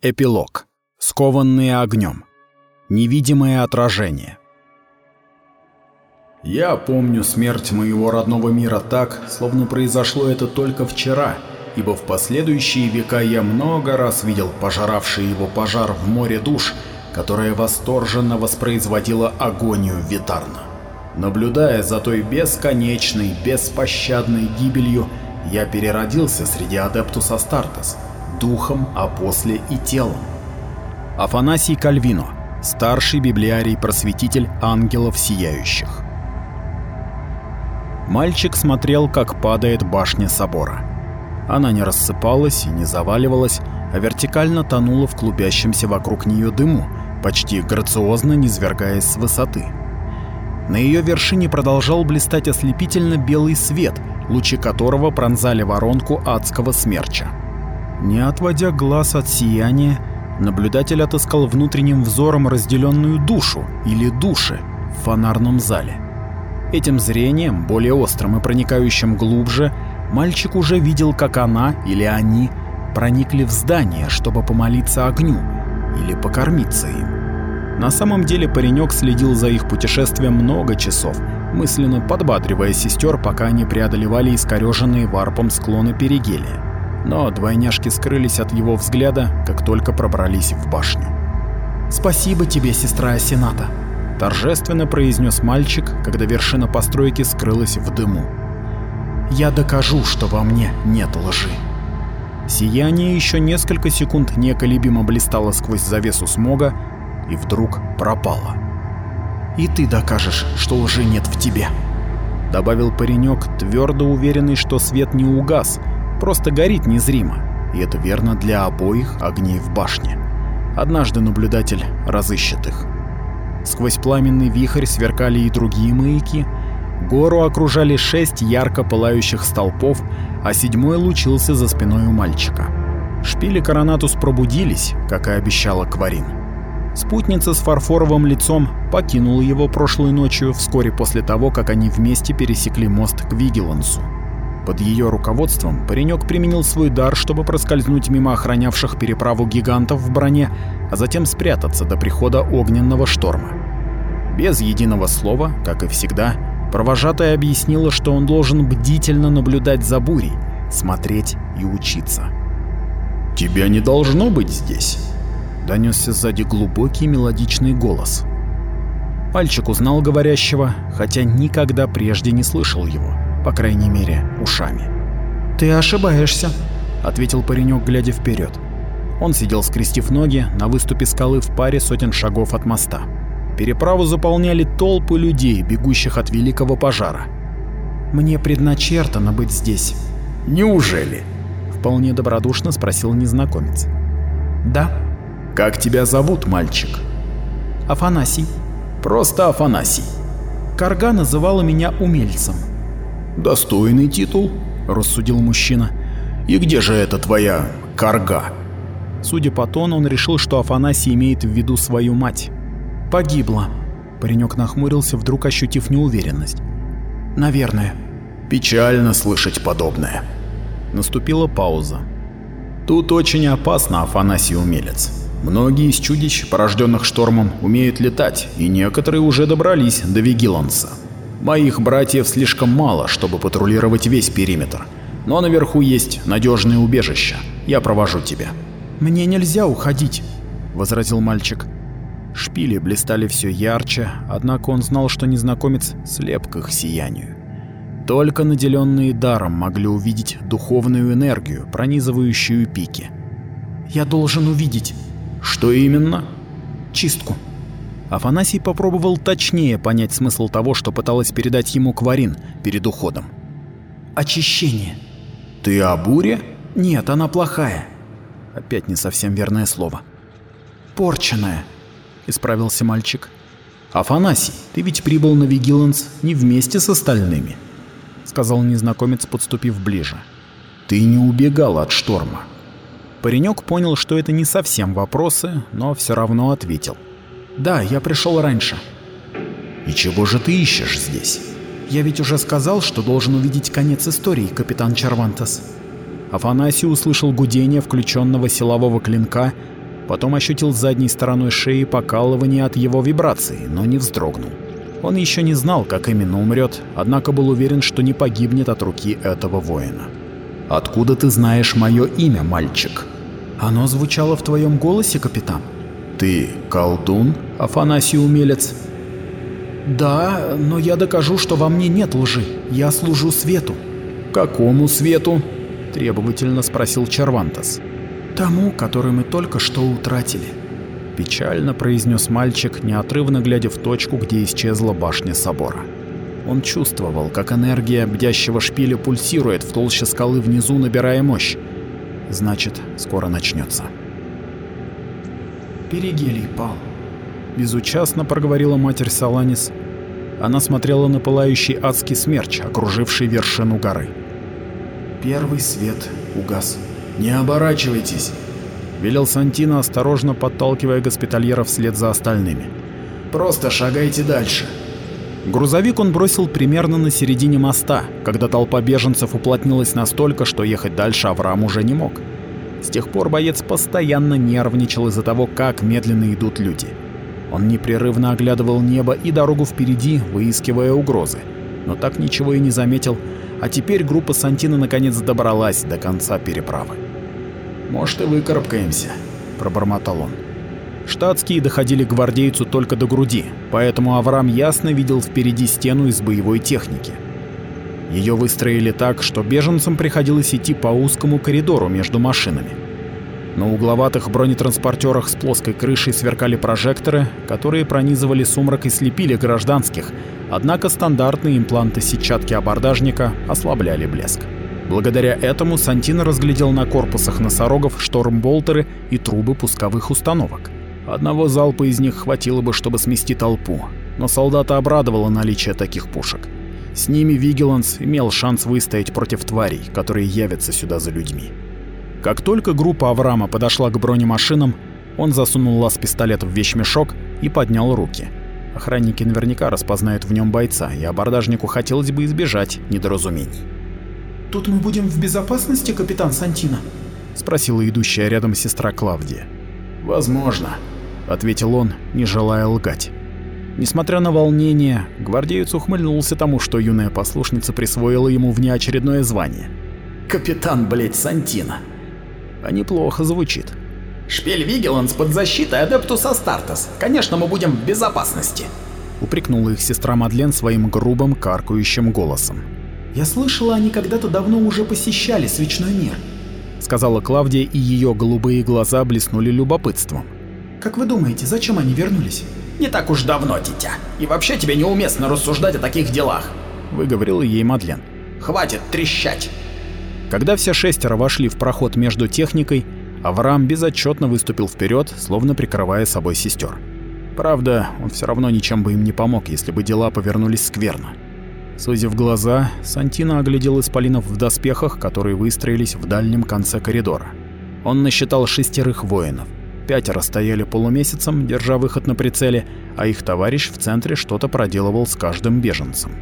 Эпилог. Скованные огнем. Невидимое отражение. Я помню смерть моего родного мира так, словно произошло это только вчера, ибо в последующие века я много раз видел пожиравший его пожар в море душ, которое восторженно воспроизводило агонию Витарна. Наблюдая за той бесконечной, беспощадной гибелью, я переродился среди Адептус Астартес, духом, а после и телом. Афанасий Кальвино, старший библиарий-просветитель ангелов сияющих. Мальчик смотрел, как падает башня собора. Она не рассыпалась и не заваливалась, а вертикально тонула в клубящемся вокруг нее дыму, почти грациозно низвергаясь с высоты. На ее вершине продолжал блистать ослепительно белый свет, лучи которого пронзали воронку адского смерча. Не отводя глаз от сияния, наблюдатель отыскал внутренним взором разделенную душу или души в фонарном зале. Этим зрением, более острым и проникающим глубже, мальчик уже видел, как она или они проникли в здание, чтобы помолиться огню или покормиться им. На самом деле паренек следил за их путешествием много часов, мысленно подбадривая сестер, пока они преодолевали искореженные варпом склоны Перигелия но двойняшки скрылись от его взгляда, как только пробрались в башню. «Спасибо тебе, сестра Асената», — торжественно произнес мальчик, когда вершина постройки скрылась в дыму. «Я докажу, что во мне нет лжи». Сияние еще несколько секунд неколебимо блистало сквозь завесу смога и вдруг пропало. «И ты докажешь, что лжи нет в тебе», — добавил паренек, твердо уверенный, что свет не угас, — просто горит незримо, и это верно для обоих огней в башне. Однажды наблюдатель разыщет их. Сквозь пламенный вихрь сверкали и другие маяки. Гору окружали шесть ярко пылающих столпов, а седьмой лучился за спиной у мальчика. Шпили Коронатус пробудились, как и обещала Кварин. Спутница с фарфоровым лицом покинула его прошлой ночью, вскоре после того, как они вместе пересекли мост к Вигелансу. Под ее руководством паренек применил свой дар, чтобы проскользнуть мимо охранявших переправу гигантов в броне, а затем спрятаться до прихода огненного шторма. Без единого слова, как и всегда, провожатая объяснила, что он должен бдительно наблюдать за бурей, смотреть и учиться. «Тебя не должно быть здесь», — донесся сзади глубокий мелодичный голос. Мальчик узнал говорящего, хотя никогда прежде не слышал его по крайней мере, ушами. «Ты ошибаешься», — ответил паренек, глядя вперед. Он сидел скрестив ноги на выступе скалы в паре сотен шагов от моста. Переправу заполняли толпы людей, бегущих от великого пожара. «Мне предначертано быть здесь». «Неужели?» — вполне добродушно спросил незнакомец. «Да». «Как тебя зовут, мальчик?» «Афанасий». «Просто Афанасий». Карга называла меня умельцем. Достойный титул, рассудил мужчина. И где же эта твоя карга? Судя по тону, он решил, что Афанасий имеет в виду свою мать. Погибла. Паренек нахмурился, вдруг ощутив неуверенность. Наверное. Печально слышать подобное. Наступила пауза. Тут очень опасно, Афанасий Умелец. Многие из чудищ, порожденных штормом, умеют летать, и некоторые уже добрались до Вигиланса. Моих братьев слишком мало, чтобы патрулировать весь периметр. Но наверху есть надежное убежище. Я провожу тебя. Мне нельзя уходить, возразил мальчик. Шпили блистали все ярче, однако он знал, что незнакомец слеп к их сиянию. Только наделенные даром могли увидеть духовную энергию, пронизывающую пики. Я должен увидеть. Что именно? Чистку. Афанасий попробовал точнее понять смысл того, что пыталась передать ему Кварин перед уходом. Очищение. Ты о буре? Нет, она плохая. Опять не совсем верное слово. Порченная, исправился мальчик. Афанасий, ты ведь прибыл на Вигиланс не вместе с остальными, сказал незнакомец, подступив ближе. Ты не убегал от шторма. Паренек понял, что это не совсем вопросы, но все равно ответил. Да, я пришел раньше. И чего же ты ищешь здесь? Я ведь уже сказал, что должен увидеть конец истории, капитан Чарвантас. Афанасий услышал гудение включенного силового клинка потом ощутил задней стороной шеи покалывание от его вибрации, но не вздрогнул. Он еще не знал, как именно умрет, однако был уверен, что не погибнет от руки этого воина. «Откуда ты знаешь мое имя, мальчик?» «Оно звучало в твоем голосе, капитан». «Ты колдун, Афанасий Умелец?» «Да, но я докажу, что во мне нет лжи. Я служу свету». «Какому свету?» – требовательно спросил Червантас. «Тому, который мы только что утратили», – печально произнес мальчик, неотрывно глядя в точку, где исчезла башня собора. Он чувствовал, как энергия бдящего шпиля пульсирует в толще скалы внизу, набирая мощь. Значит, скоро начнется. «Перигелий пал», – безучастно проговорила матерь Саланис. Она смотрела на пылающий адский смерч, окруживший вершину горы. Первый свет угас. «Не оборачивайтесь!» — велел Сантино, осторожно подталкивая госпитальера вслед за остальными. «Просто шагайте дальше!» Грузовик он бросил примерно на середине моста, когда толпа беженцев уплотнилась настолько, что ехать дальше Авраам уже не мог. С тех пор боец постоянно нервничал из-за того, как медленно идут люди. Он непрерывно оглядывал небо и дорогу впереди, выискивая угрозы, но так ничего и не заметил, а теперь группа Сантина наконец добралась до конца переправы. «Может, и выкарабкаемся», — пробормотал он. Штатские доходили к гвардейцу только до груди, поэтому Авраам ясно видел впереди стену из боевой техники. Ее выстроили так, что беженцам приходилось идти по узкому коридору между машинами. На угловатых бронетранспортерах с плоской крышей сверкали прожекторы, которые пронизывали сумрак и слепили гражданских, однако стандартные импланты сетчатки абордажника ослабляли блеск. Благодаря этому Сантино разглядел на корпусах носорогов штормболтеры и трубы пусковых установок. Одного залпа из них хватило бы, чтобы смести толпу, но солдата обрадовало наличие таких пушек. С ними Вигеланс имел шанс выстоять против тварей, которые явятся сюда за людьми. Как только группа Авраама подошла к бронемашинам, он засунул лаз пистолет в вещмешок и поднял руки. Охранники наверняка распознают в нем бойца, и абордажнику хотелось бы избежать недоразумений. «Тут мы будем в безопасности, капитан Сантино?» — спросила идущая рядом сестра Клавдия. «Возможно», — ответил он, не желая лгать. Несмотря на волнение, гвардеец ухмыльнулся тому, что юная послушница присвоила ему внеочередное звание. «Капитан, блядь, Сантино!» а неплохо звучит. «Шпиль Вигеланс под защитой Адептус Астартес. Конечно, мы будем в безопасности!» Упрекнула их сестра Мадлен своим грубым, каркающим голосом. «Я слышала, они когда-то давно уже посещали свечной мир», сказала Клавдия, и ее голубые глаза блеснули любопытством. «Как вы думаете, зачем они вернулись?» «Не так уж давно, дитя. И вообще тебе неуместно рассуждать о таких делах», выговорила ей Мадлен. «Хватит трещать!» Когда все шестеро вошли в проход между техникой, Авраам безотчетно выступил вперед, словно прикрывая собой сестер. Правда, он все равно ничем бы им не помог, если бы дела повернулись скверно. Сузив глаза, Сантино оглядел исполинов в доспехах, которые выстроились в дальнем конце коридора. Он насчитал шестерых воинов. Пятеро стояли полумесяцем, держа выход на прицеле, а их товарищ в центре что-то проделывал с каждым беженцем.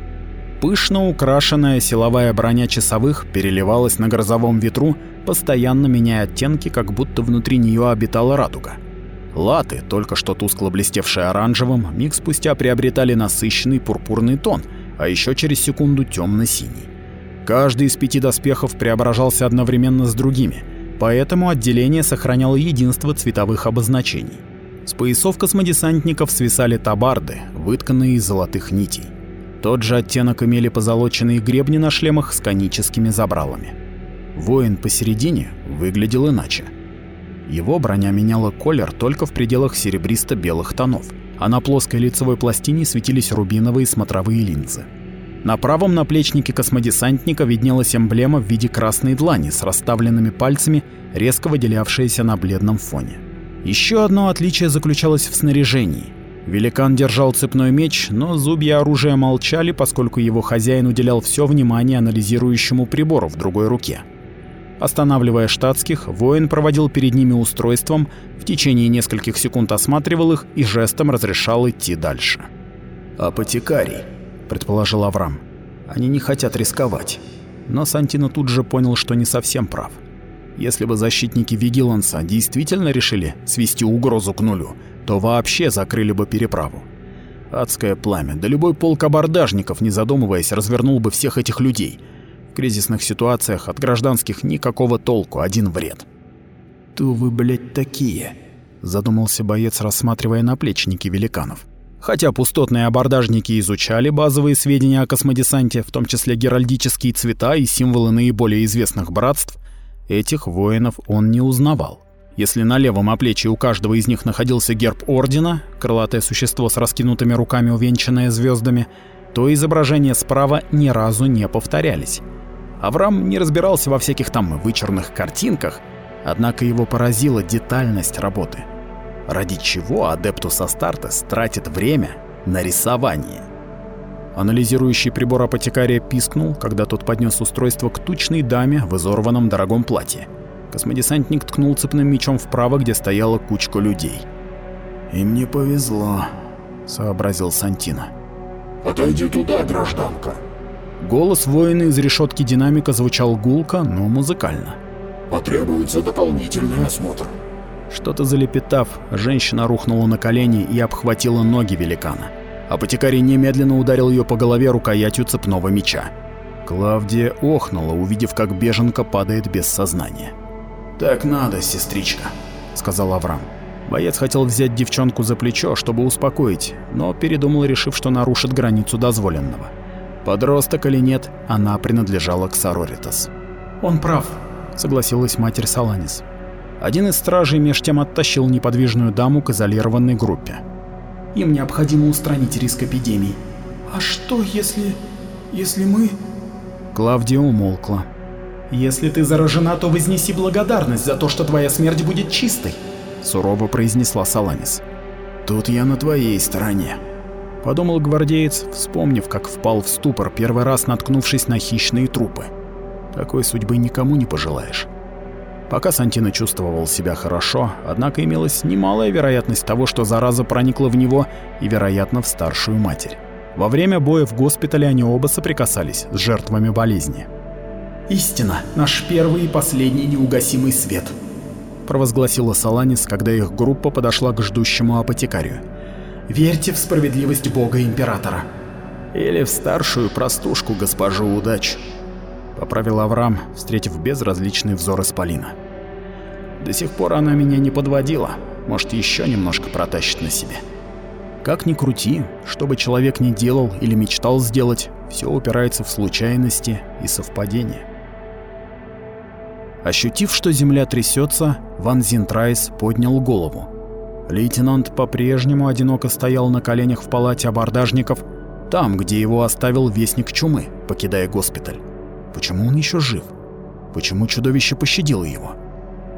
Пышно украшенная силовая броня часовых переливалась на грозовом ветру, постоянно меняя оттенки, как будто внутри нее обитала радуга. Латы, только что тускло блестевшие оранжевым, миг спустя приобретали насыщенный пурпурный тон, а еще через секунду темно-синий. Каждый из пяти доспехов преображался одновременно с другими, поэтому отделение сохраняло единство цветовых обозначений. С поясов космодесантников свисали табарды, вытканные из золотых нитей. Тот же оттенок имели позолоченные гребни на шлемах с коническими забралами. Воин посередине выглядел иначе. Его броня меняла колер только в пределах серебристо-белых тонов, а на плоской лицевой пластине светились рубиновые смотровые линзы. На правом наплечнике космодесантника виднелась эмблема в виде красной длани с расставленными пальцами, резко выделявшаяся на бледном фоне. Еще одно отличие заключалось в снаряжении. Великан держал цепной меч, но зубья оружия молчали, поскольку его хозяин уделял все внимание анализирующему прибору в другой руке. Останавливая штатских, воин проводил перед ними устройством, в течение нескольких секунд осматривал их и жестом разрешал идти дальше. «Апотекарий», — предположил Авраам. «Они не хотят рисковать». Но Сантино тут же понял, что не совсем прав. Если бы защитники Вигиланса действительно решили свести угрозу к нулю, то вообще закрыли бы переправу. Адское пламя, да любой полк абордажников, не задумываясь, развернул бы всех этих людей. В кризисных ситуациях от гражданских никакого толку, один вред. «Кто вы, блядь, такие?» – задумался боец, рассматривая наплечники великанов. Хотя пустотные абордажники изучали базовые сведения о космодесанте, в том числе геральдические цвета и символы наиболее известных братств, этих воинов он не узнавал. Если на левом оплечье у каждого из них находился герб ордена, крылатое существо с раскинутыми руками, увенчанное звездами, то изображения справа ни разу не повторялись. Авраам не разбирался во всяких там вычурных картинках, однако его поразила детальность работы. Ради чего Адептус Астартес тратит время на рисование? Анализирующий прибор апотекария пискнул, когда тот поднес устройство к тучной даме в изорванном дорогом платье. Космодесантник ткнул цепным мечом вправо, где стояла кучка людей. «Им не повезло», — сообразил Сантина. «Отойди туда, гражданка». Голос воина из решетки динамика звучал гулко, но музыкально. «Потребуется дополнительный осмотр». Что-то залепетав, женщина рухнула на колени и обхватила ноги великана. Апотекарий немедленно ударил ее по голове рукоятью цепного меча. Клавдия охнула, увидев, как беженка падает без сознания. «Так надо, сестричка», — сказал Авраам. Боец хотел взять девчонку за плечо, чтобы успокоить, но передумал, решив, что нарушит границу дозволенного. Подросток или нет, она принадлежала к Сороритас. «Он прав», — согласилась матерь Саланис. Один из стражей меж тем оттащил неподвижную даму к изолированной группе. «Им необходимо устранить риск эпидемии». «А что, если... если мы...» Клавдия умолкла. «Если ты заражена, то вознеси благодарность за то, что твоя смерть будет чистой», — сурово произнесла Саланис. «Тут я на твоей стороне», — подумал гвардеец, вспомнив, как впал в ступор, первый раз наткнувшись на хищные трупы. Такой судьбы никому не пожелаешь. Пока Сантина чувствовал себя хорошо, однако имелась немалая вероятность того, что зараза проникла в него и, вероятно, в старшую матерь. Во время боя в госпитале они оба соприкасались с жертвами болезни. «Истина — наш первый и последний неугасимый свет», — провозгласила Саланис, когда их группа подошла к ждущему апотекарию. «Верьте в справедливость Бога Императора». «Или в старшую простушку госпожу удач», — поправил Авраам, встретив безразличный взор Исполина. «До сих пор она меня не подводила, может, еще немножко протащит на себе». Как ни крути, что бы человек ни делал или мечтал сделать, все упирается в случайности и совпадения. Ощутив, что земля трясется, Ван Зинтрайс поднял голову. Лейтенант по-прежнему одиноко стоял на коленях в палате абордажников, там, где его оставил вестник чумы, покидая госпиталь. Почему он еще жив? Почему чудовище пощадило его?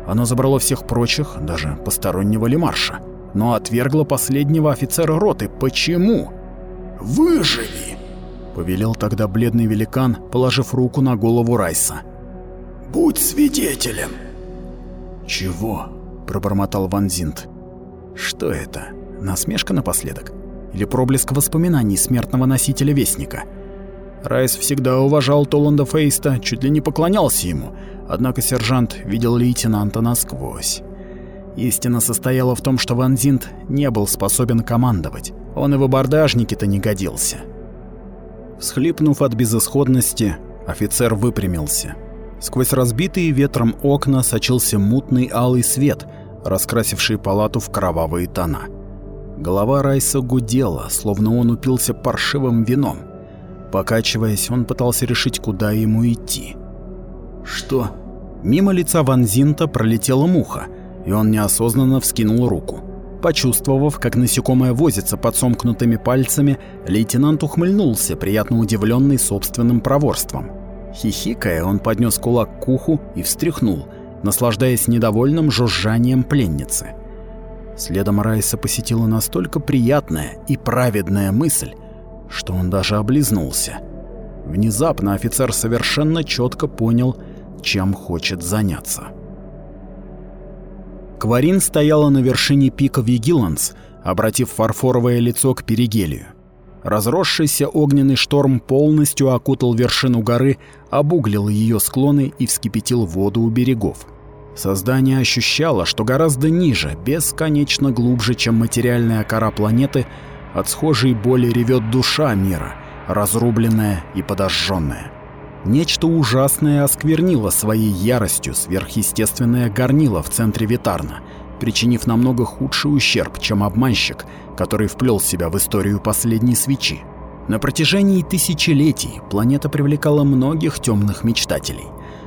Оно забрало всех прочих, даже постороннего Лемарша, но отвергло последнего офицера роты. Почему? «Выживи!» — повелел тогда бледный великан, положив руку на голову Райса. Будь свидетелем. Чего? пробормотал Ванзинт. Что это? Насмешка напоследок? Или проблеск воспоминаний смертного носителя Вестника? Райс всегда уважал Толанда Фейста, чуть ли не поклонялся ему, однако сержант видел лейтенанта насквозь. Истина состояла в том, что Ванзинт не был способен командовать. Он и в абордажнике-то не годился. Всхлипнув от безысходности, офицер выпрямился. Сквозь разбитые ветром окна сочился мутный алый свет, раскрасивший палату в кровавые тона. Голова Райса гудела, словно он упился паршивым вином. Покачиваясь, он пытался решить, куда ему идти. Что? Мимо лица Ванзинта пролетела муха, и он неосознанно вскинул руку. Почувствовав, как насекомое возится под сомкнутыми пальцами, лейтенант ухмыльнулся, приятно удивленный собственным проворством. Хихикая, он поднес кулак к уху и встряхнул, наслаждаясь недовольным жужжанием пленницы. Следом Райса посетила настолько приятная и праведная мысль, что он даже облизнулся. Внезапно офицер совершенно четко понял, чем хочет заняться. Кварин стояла на вершине пика Вигиланс, обратив фарфоровое лицо к перигелию. Разросшийся огненный шторм полностью окутал вершину горы, обуглил ее склоны и вскипятил воду у берегов. Создание ощущало, что гораздо ниже, бесконечно глубже, чем материальная кора планеты, от схожей боли ревет душа мира, разрубленная и подожженная. Нечто ужасное осквернило своей яростью сверхъестественное горнило в центре Витарна, причинив намного худший ущерб, чем обманщик, который вплел себя в историю последней свечи. На протяжении тысячелетий планета привлекала многих темных мечтателей.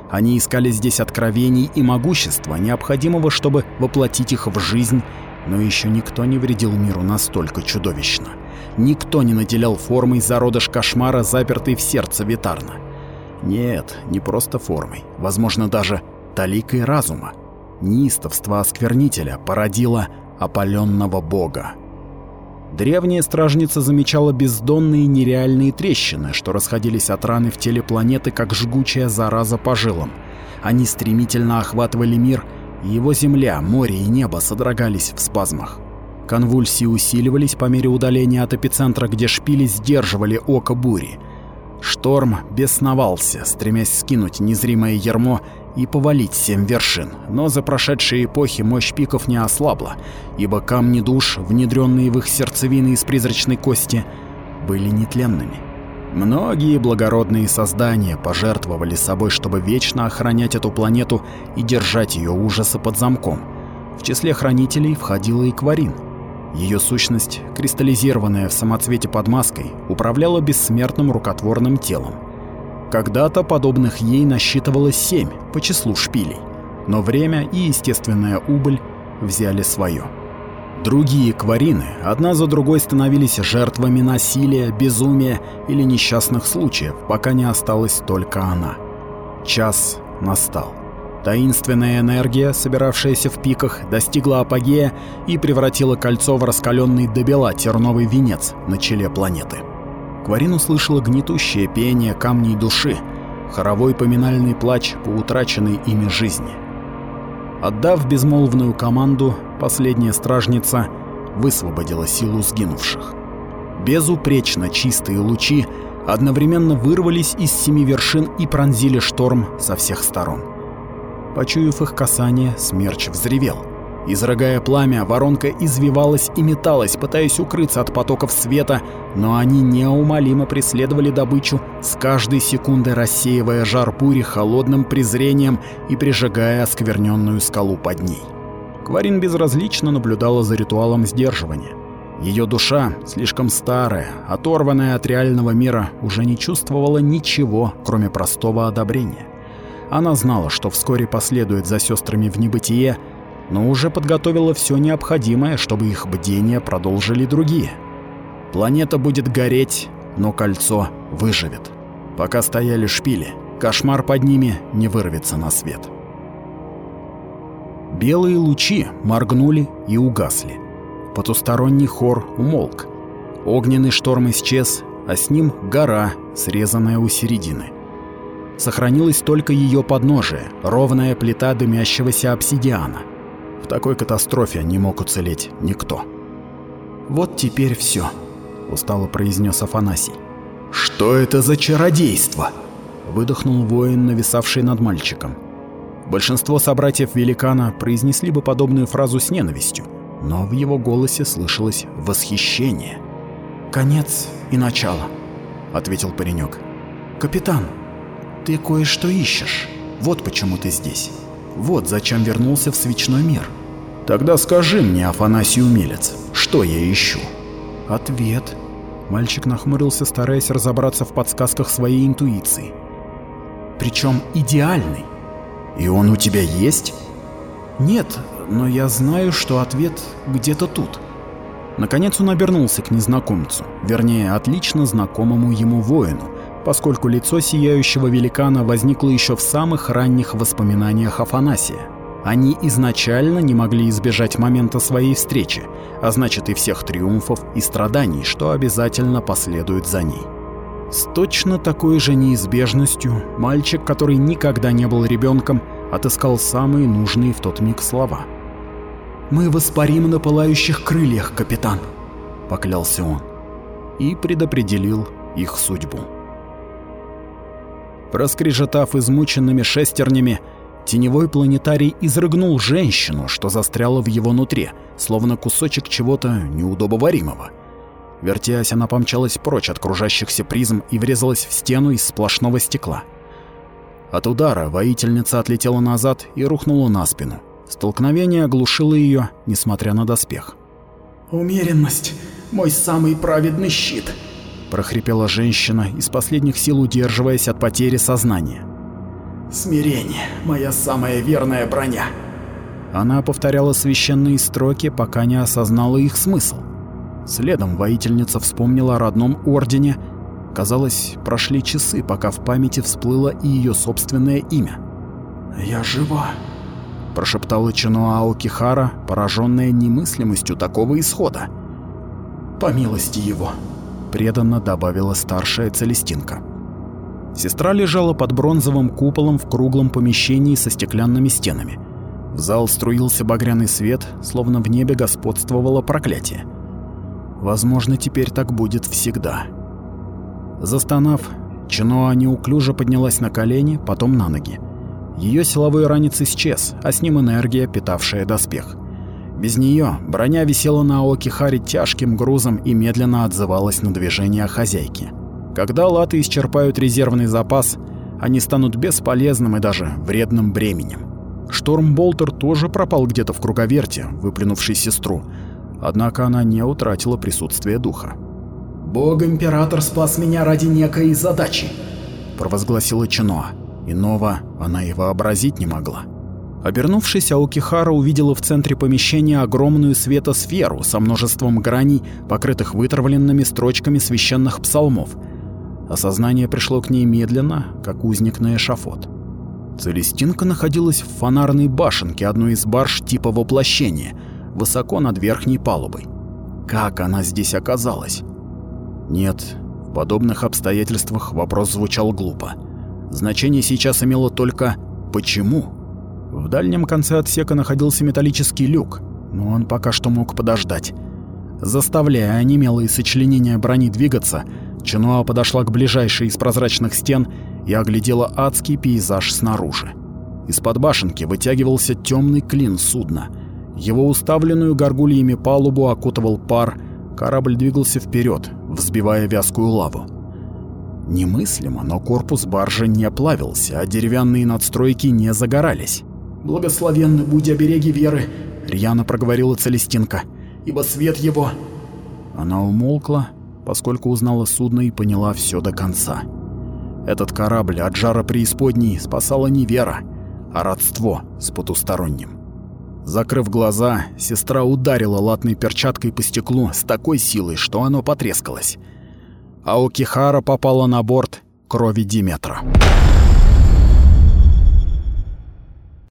Они искали здесь откровений и могущества, необходимого, чтобы воплотить их в жизнь, но еще никто не вредил миру настолько чудовищно. Никто не наделял формой зародыш кошмара, запертый в сердце Витарна. Нет, не просто формой, возможно, даже таликой разума. Неистовство осквернителя породило опаленного бога. Древняя стражница замечала бездонные нереальные трещины, что расходились от раны в теле планеты, как жгучая зараза по жилам. Они стремительно охватывали мир, его земля, море и небо содрогались в спазмах. Конвульсии усиливались по мере удаления от эпицентра, где шпили сдерживали око бури. Шторм бесновался, стремясь скинуть незримое ярмо и повалить семь вершин, но за прошедшие эпохи мощь пиков не ослабла, ибо камни душ, внедренные в их сердцевины из призрачной кости, были нетленными. Многие благородные создания пожертвовали собой, чтобы вечно охранять эту планету и держать ее ужасы под замком. В числе хранителей входила и Кварин. Ее сущность, кристаллизированная в самоцвете под маской, управляла бессмертным рукотворным телом. Когда-то подобных ей насчитывалось семь по числу шпилей, но время и естественная убыль взяли свое. Другие кварины одна за другой становились жертвами насилия, безумия или несчастных случаев, пока не осталась только она. Час настал. Таинственная энергия, собиравшаяся в пиках, достигла апогея и превратила кольцо в раскаленный до бела терновый венец на челе планеты. Кварин услышала гнетущее пение камней души, хоровой поминальный плач по утраченной ими жизни. Отдав безмолвную команду, последняя стражница высвободила силу сгинувших. Безупречно чистые лучи одновременно вырвались из семи вершин и пронзили шторм со всех сторон. Почуяв их касание, смерч взревел — Изрыгая пламя, воронка извивалась и металась, пытаясь укрыться от потоков света, но они неумолимо преследовали добычу, с каждой секундой рассеивая жар бури холодным презрением и прижигая оскверненную скалу под ней. Кварин безразлично наблюдала за ритуалом сдерживания. Ее душа, слишком старая, оторванная от реального мира, уже не чувствовала ничего, кроме простого одобрения. Она знала, что вскоре последует за сестрами в небытие, но уже подготовила все необходимое, чтобы их бдение продолжили другие. Планета будет гореть, но кольцо выживет. Пока стояли шпили, кошмар под ними не вырвется на свет. Белые лучи моргнули и угасли. Потусторонний хор умолк. Огненный шторм исчез, а с ним гора, срезанная у середины. Сохранилась только ее подножие, ровная плита дымящегося обсидиана — в такой катастрофе не мог уцелеть никто. «Вот теперь все, устало произнес Афанасий. «Что это за чародейство?» — выдохнул воин, нависавший над мальчиком. Большинство собратьев великана произнесли бы подобную фразу с ненавистью, но в его голосе слышалось восхищение. «Конец и начало», — ответил паренек. «Капитан, ты кое-что ищешь. Вот почему ты здесь. Вот зачем вернулся в свечной мир. Тогда скажи мне, Афанасий Умелец, что я ищу? Ответ. Мальчик нахмурился, стараясь разобраться в подсказках своей интуиции. Причем идеальный. И он у тебя есть? Нет, но я знаю, что ответ где-то тут. Наконец он обернулся к незнакомцу, вернее, отлично знакомому ему воину, поскольку лицо сияющего великана возникло еще в самых ранних воспоминаниях Афанасия. Они изначально не могли избежать момента своей встречи, а значит и всех триумфов и страданий, что обязательно последует за ней. С точно такой же неизбежностью мальчик, который никогда не был ребенком, отыскал самые нужные в тот миг слова. «Мы воспарим на пылающих крыльях, капитан», — поклялся он, и предопределил их судьбу. Проскрежетав измученными шестернями, Теневой планетарий изрыгнул женщину, что застряла в его нутре, словно кусочек чего-то неудобоваримого. Вертясь, она помчалась прочь от кружащихся призм и врезалась в стену из сплошного стекла. От удара воительница отлетела назад и рухнула на спину. Столкновение оглушило ее, несмотря на доспех. «Умеренность — мой самый праведный щит», — прохрипела женщина, из последних сил удерживаясь от потери сознания. «Смирение — моя самая верная броня». Она повторяла священные строки, пока не осознала их смысл. Следом воительница вспомнила о родном ордене. Казалось, прошли часы, пока в памяти всплыло и ее собственное имя. «Я жива», — прошептала Чинуао Кихара, пораженная немыслимостью такого исхода. «По милости его», — преданно добавила старшая Целестинка. Сестра лежала под бронзовым куполом в круглом помещении со стеклянными стенами. В зал струился багряный свет, словно в небе господствовало проклятие. Возможно, теперь так будет всегда. Застонав, Чиноа неуклюже поднялась на колени, потом на ноги. Ее силовой ранец исчез, а с ним энергия, питавшая доспех. Без нее броня висела на Окихаре тяжким грузом и медленно отзывалась на движения хозяйки. Когда латы исчерпают резервный запас, они станут бесполезным и даже вредным бременем. Штормболтер тоже пропал где-то в круговерте, выплюнувший сестру, однако она не утратила присутствие духа. «Бог-император спас меня ради некой задачи», — провозгласила Чиноа. Иного она и вообразить не могла. Обернувшись, Аукихара увидела в центре помещения огромную светосферу со множеством граней, покрытых вытравленными строчками священных псалмов. Осознание пришло к ней медленно, как узник на эшафот. Целестинка находилась в фонарной башенке одной из барж типа воплощения — высоко над верхней палубой. Как она здесь оказалась? Нет, в подобных обстоятельствах вопрос звучал глупо. Значение сейчас имело только «почему?». В дальнем конце отсека находился металлический люк, но он пока что мог подождать. Заставляя онемелые сочленения брони двигаться, Чинуа подошла к ближайшей из прозрачных стен и оглядела адский пейзаж снаружи. Из-под башенки вытягивался темный клин судна — его уставленную горгульями палубу окутывал пар, корабль двигался вперед, взбивая вязкую лаву. Немыслимо, но корпус баржи не плавился, а деревянные надстройки не загорались. «Благословенны будь обереги веры», — рьяно проговорила Целестинка. «Ибо свет его...» Она умолкла, поскольку узнала судно и поняла все до конца. Этот корабль от жара преисподней спасала не вера, а родство с потусторонним. Закрыв глаза, сестра ударила латной перчаткой по стеклу с такой силой, что оно потрескалось. А Окихара попала на борт крови Диметра.